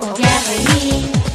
will never.